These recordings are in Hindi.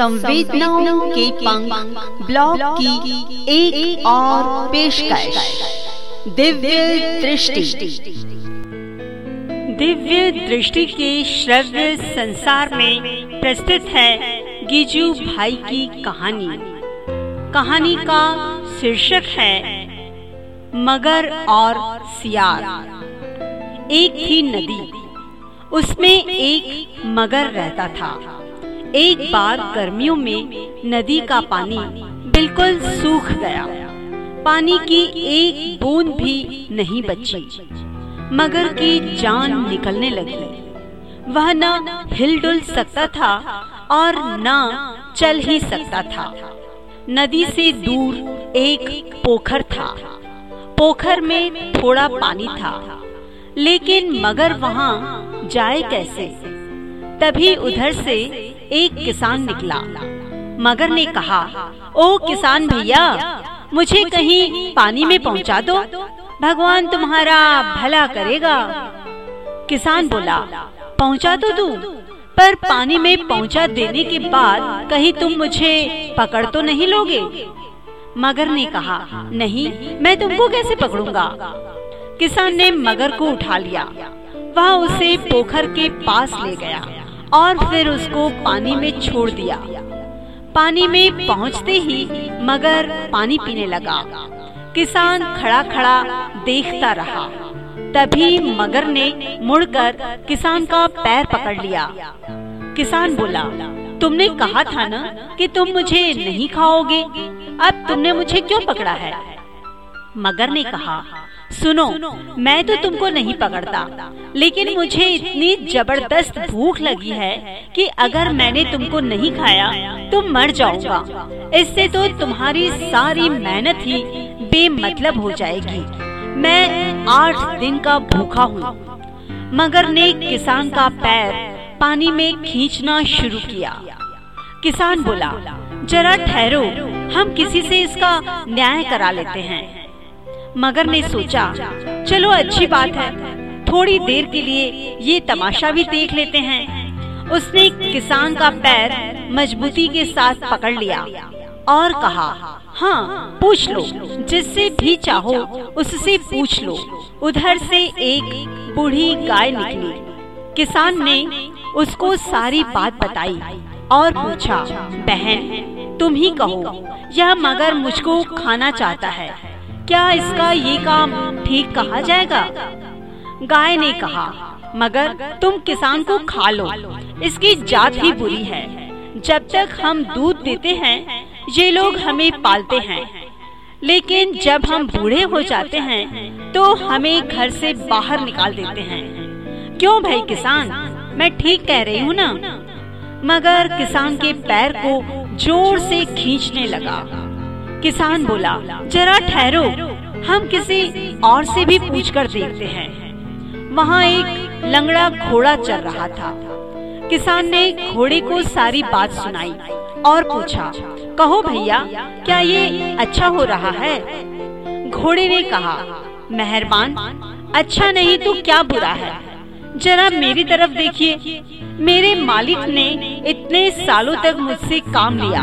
संवेदनाओं के पंख ब्लॉग की एक, और पेशकश। दिव्य दृष्टि। दिव्य दृष्टि के श्रव्य संसार में प्रस्तुत है गिजू भाई की कहानी। कहानी का शीर्षक है मगर और सियार। एक थी नदी उसमें एक मगर रहता था। एक बार गर्मियों में नदी का पानी बिल्कुल सूख गया। पानी की एक बूंद भी नहीं बची। मगर की जान निकलने लगी। वह न हिलडुल सकता था और न चल ही सकता था। नदी से दूर एक पोखर था। पोखर में थोड़ा पानी था। लेकिन मगर वहाँ जाए कैसे? तभी उधर से एक किसान निकला। मगर ने कहा, ओ किसान भैया, मुझे कहीं पानी में पहुँचा दो। भगवान तुम्हारा भला करेगा। किसान बोला, पहुँचा तो तू पर पानी में पहुँचा देने के बाद कहीं तुम मुझे पकड़ तो नहीं लोगे? मगर ने कहा, नहीं, मैं तुमको कैसे पकड़ूँगा? किसान ने मगर को उठा लिया। वह उसे पोखर के पास ले गया। और फिर उसको पानी में छोड़ दिया। पानी में पहुँचते ही मगर पानी पीने लगा। किसान खड़ा खड़ा देखता रहा। तभी मगर ने मुड़कर किसान का पैर पकड़ लिया। किसान बोला, तुमने कहा था ना कि तुम मुझे नहीं खाओगे? अब तुमने मुझे क्यों पकड़ा है? मगर ने कहा सुनो मैं तो तुमको नहीं पकड़ता लेकिन मुझे इतनी ज़बरदस्त भूख लगी है कि अगर मैंने तुमको नहीं खाया तो मर जाऊँगा। इससे तो तुम्हारी सारी मेहनत ही बेमतलब हो जाएगी। मैं आठ दिन का भूखा हूँ। मगर ने किसान का पैर पानी में खींचना शुरू किया। किसान बोला जरा ठहरो हम किसी से इसका न्याय करा लेते हैं। मगर ने सोचा चलो अच्छी बात है थोड़ी देर के लिए ये तमाशा भी देख लेते हैं। उसने किसान का पैर मजबूती के साथ पकड़ लिया और कहा हाँ पूछ लो जिससे भी चाहो उससे पूछ लो। उधर से एक बूढ़ी गाय निकली। किसान ने उसको सारी बात बताई और पूछा बहन तुम ही कहो यह मगर मुझको खाना चाहता है। क्या इसका ये काम ठीक कहा जाएगा? गाय ने कहा, मगर तुम किसान को खा लो। इसकी जात ही बुरी है। जब तक हम दूध देते हैं, ये लोग हमें पालते हैं। लेकिन जब हम बूढ़े हो जाते हैं तो हमें घर से बाहर निकाल देते हैं। क्यों भाई किसान? मैं ठीक कह रही हूँ ना? मगर किसान के पैर को ज़ोर से खींचने लगा। किसान बोला, जरा ठहरो, हम किसी और से भी पूछ कर देखते हैं। वहाँ एक लंगड़ा घोड़ा चल रहा था। किसान ने घोड़े को सारी बात सुनाई और पूछा, कहो भैया, क्या ये अच्छा हो रहा है? घोड़े ने कहा, मेहरबान अच्छा नहीं तो क्या बुरा है? जरा मेरी तरफ़ देखिए। मेरे मालिक ने इतने सालों तक मुझसे काम लिया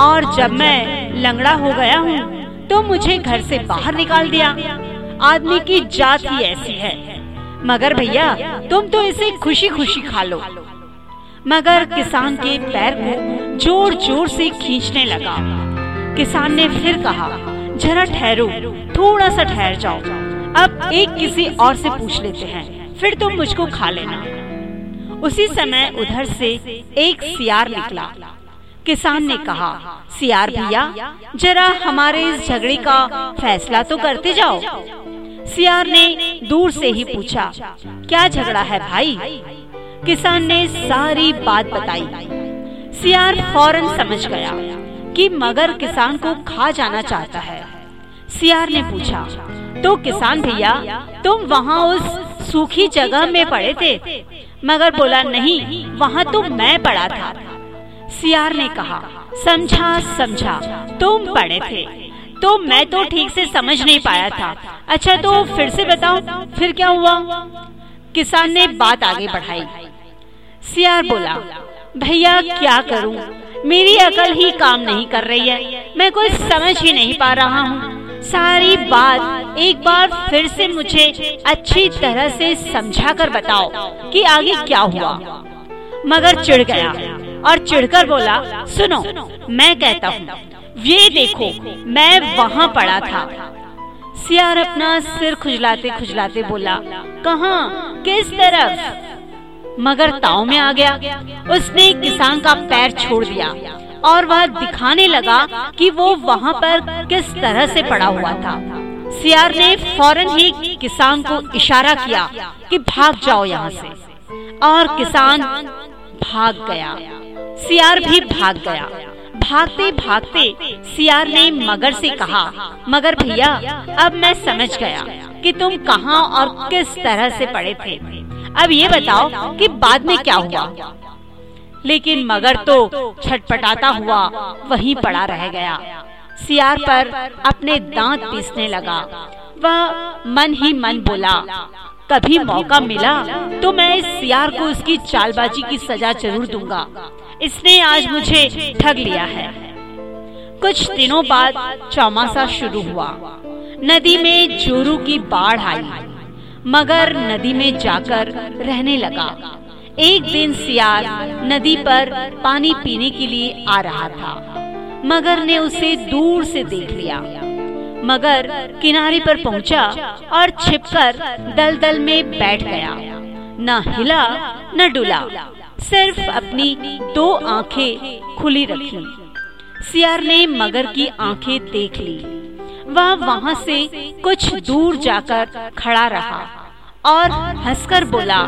और जब मैं लंगड़ा हो गया हूँ तो मुझे घर से बाहर निकाल दिया। आदमी की जात ही ऐसी है। मगर भैया, तुम तो इसे खुशी खुशी खा लो। मगर किसान के पैर को ज़ोर ज़ोर से खींचने लगा। किसान ने फिर कहा, जरा ठहरो थोड़ा सा ठहर जाओ। अब एक किसी और से पूछ लेते हैं, फिर तुम मुझको खा लेना। उसी समय उधर से एक सियार निकला। किसान ने कहा, सियार भैया, जरा हमारे इस झगड़े का फैसला तो करते जाओ। सियार ने दूर से ही पूछा, क्या झगड़ा है भाई? किसान ने सारी बात बताई। सियार फ़ौरन समझ गया कि मगर किसान को खा जाना चाहता है। सियार ने पूछा तो किसान भैया, तुम वहाँ उस सूखी जगह में पड़े थे? मगर बोला, नहीं, वहाँ तो मैं पड़ा था। सियार ने कहा, समझा समझा, तुम पढ़े थे। तो मैं तो ठीक से समझ नहीं पाया था। अच्छा तो फिर से बताओ, फिर क्या हुआ? किसान ने बात आगे बढ़ाई। सियार बोला, भैया, क्या करूँ? मेरी अकल ही काम नहीं कर रही है। मैं कुछ समझ ही नहीं पा रहा हूँ। सारी बात एक बार फिर से मुझे अच्छी तरह से समझा कर बताओ कि आगे क्या हुआ। मगर चिढ़ गया। और चिढ़कर बोला, सुनो, मैं कहता हूँ, ये देखो, मैं वहाँ पड़ा था। सियार अपना सिर खुजलाते खुजलाते बोला, कहा, किस तरफ़? मगर ताव में आ गया। उसने किसान का पैर छोड़ दिया और वह दिखाने लगा कि वो वहाँ पर किस तरह से पड़ा हुआ था। सियार ने फ़ौरन ही किसान को इशारा किया कि भाग जाओ यहाँ से। और किसान भाग गया। सियार भी भाग गया। भागते भागते सियार ने मगर से कहा, मगर भैया, अब मैं समझ गया कि तुम कहाँ और किस तरह से पड़े थे। अब ये बताओ कि बाद में क्या हुआ? लेकिन मगर तो छटपटाता हुआ वहीं पड़ा रह गया। सियार पर अपने दांत पीसने लगा। वह मन ही मन बोला, कभी मौका मिला तो मैं इस सियार को उसकी चालबाजी की सजा ज़रूर दूँगा। इसने आज मुझे ठग लिया है। कुछ दिनों बाद चौमासा शुरू हुआ। नदी में जोरू की बाढ़ आई। मगर नदी में जाकर रहने लगा। एक दिन सियार नदी पर पानी पीने के लिए आ रहा था। मगर ने उसे दूर से देख लिया। मगर किनारे पर पहुँचा और छिपकर दलदल में बैठ गया। न हिला न डुला। सिर्फ़ अपनी दो आँखें खुली रखी। सियार ने मगर की आँखें देख ली। वह वहाँ से कुछ दूर जाकर खड़ा रहा और हंसकर बोला,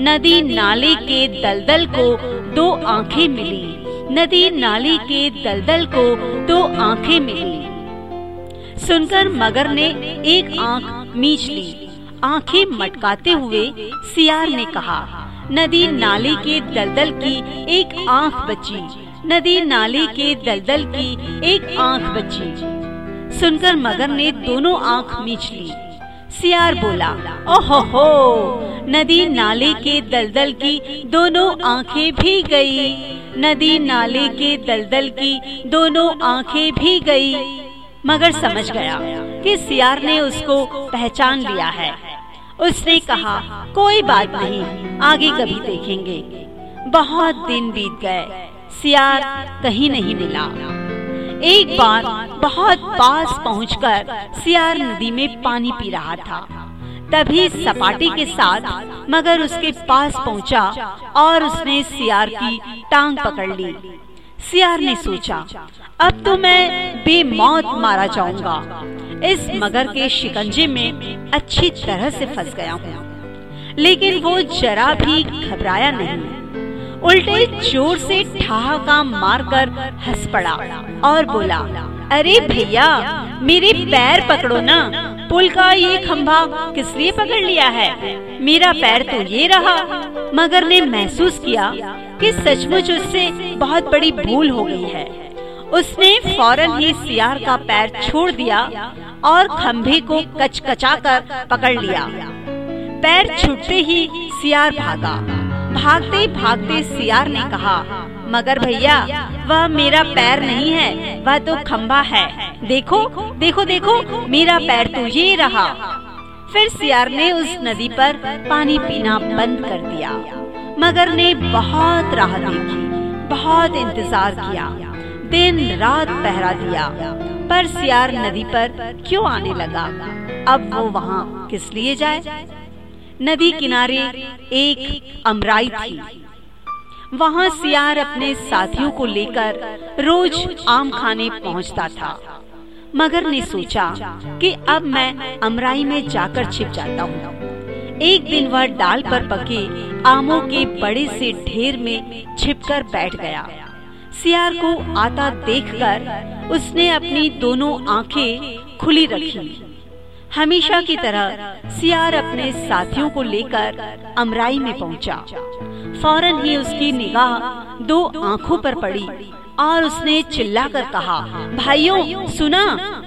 नदी नाले के दलदल को दो आँखें मिली। नदी नाले के दलदल को दो आँखें मिली। सुनकर मगर ने एक आँख मीच ली। आँखें मटकाते हुए सियार ने कहा नदी नाले के दलदल की एक आँख बची। नदी नाले के दलदल की एक आँख बची। सुनकर मगर ने दोनों आँख मीच ली। सियार बोला ओहो हो नदी नाले के दलदल की दोनों आँखें भी गई। नदी नाले के दलदल की दोनों आँखें भी गई। मगर समझ गया कि सियार ने उसको पहचान लिया है। उसने कहा, कोई बात नहीं, आगे कभी देखेंगे। बहुत दिन बीत गए, सियार कहीं नहीं मिला। एक बार बहुत पास पहुंचकर सियार नदी में पानी पी रहा था। तभी सपाटी के साथ मगर उसके पास पहुँचा और उसने सियार की टांग पकड़ ली। सियार ने सोचा, अब तो मैं बेमौत मारा जाऊँगा। इस मगर के शिकंजे में अच्छी तरह से फंस गया हूँ। लेकिन वो जरा भी घबराया नहीं। उल्टे ज़ोर से ठहाका मारकर हंस पड़ा और बोला, अरे भैया, मेरे पैर पकड़ो ना। पुल का ये खंभा किस लिए पकड़ लिया है? मेरा पैर तो ये रहा, मगर ने महसूस किया कि सचमुच उससे बहुत बड़ी भूल हो गई है। उसने फ़ौरन ही सियार का पैर छोड़ दिया और खंभे को कचकचा कर पकड़ लिया। पैर छूटते ही सियार भागा। भागते भागते सियार ने कहा, मगर भैया, वह मेरा पैर नहीं है, वह तो खंभा है। देखो देखो देखो, मेरा पैर तो ये रहा। फिर सियार ने उस नदी पर पानी पीना बंद कर दिया। मगर ने बहुत राह देखी, बहुत इंतज़ार किया। दिन रात पहरा दिया, पर सियार नदी पर क्यों आने लगा? अब वो वहाँ किस लिए जाए? नदी किनारे एक अमराई थी। वहाँ सियार अपने साथियों को लेकर रोज आम खाने पहुँचता था। मगर ने सोचा कि अब मैं अमराई में जाकर छिप जाता हूँ। एक दिन वह डाल पर पके आमों के बड़े से ढेर में छिपकर बैठ गया। सियार को आता देखकर उसने अपनी दोनों आँखें खुली रखी। हमेशा की तरह सियार अपने साथियों को लेकर अमराई में पहुँचा। फ़ौरन ही उसकी निगाह दो आँखों पर पड़ी और उसने चिल्लाकर कहा, भाइयों, सुना,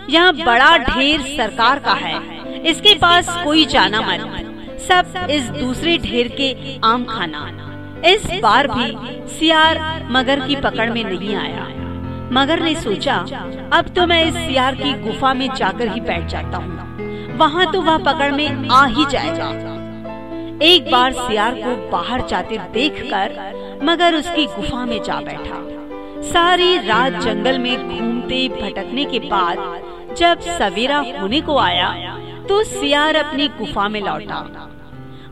यहाँ बड़ा ढेर सरकार का है। इसके पास कोई जाना मत सब इस दूसरे ढेर के आम खाना। इस बार भी सियार मगर की पकड़ में नहीं आया। मगर ने सोचा, अब तो मैं इस सियार की गुफा में जाकर ही बैठ जाता हूँ। वहाँ तो वह पकड़ में आ ही जाएगा। एक बार सियार को बाहर जाते देखकर मगर उसकी गुफा में जा बैठा। सारी रात जंगल में घूमते भटकने के बाद जब सवेरा होने को आया तो सियार अपनी गुफा में लौटा।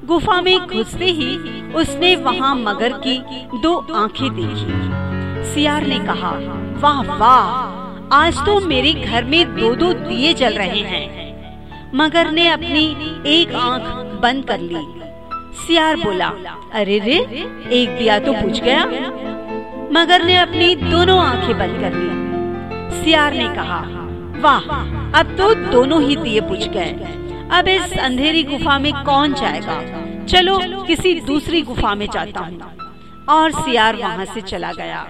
गुफा में घुसते ही उसने वहाँ मगर की दो आँखें देखी। सियार ने कहा, वाह वाह, आज तो मेरे घर में दो दो दिए जल रहे हैं। मगर ने अपनी एक आँख बंद कर ली। सियार बोला, अरे रे, एक दिया तो बुझ गया। मगर ने अपनी दोनों आँखें बंद कर ली। सियार ने कहा, वाह, अब तो दोनों ही दिए बुझ गए। अब इस अंधेरी गुफा में कौन जाएगा? चलो, किसी दूसरी गुफा में जाता हूँ। और सियार वहाँ से चला गया।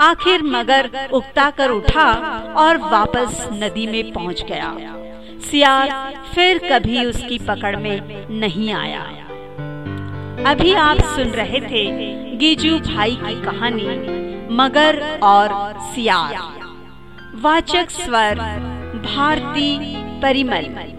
आखिर मगर उगता कर उठा और वापस नदी में पहुँच गया। सियार फिर कभी उसकी पकड़ में नहीं आया। अभी आप सुन रहे थे गीजू भाई की कहानी, मगर और सियार। वाचक स्वर, भारती परिमल।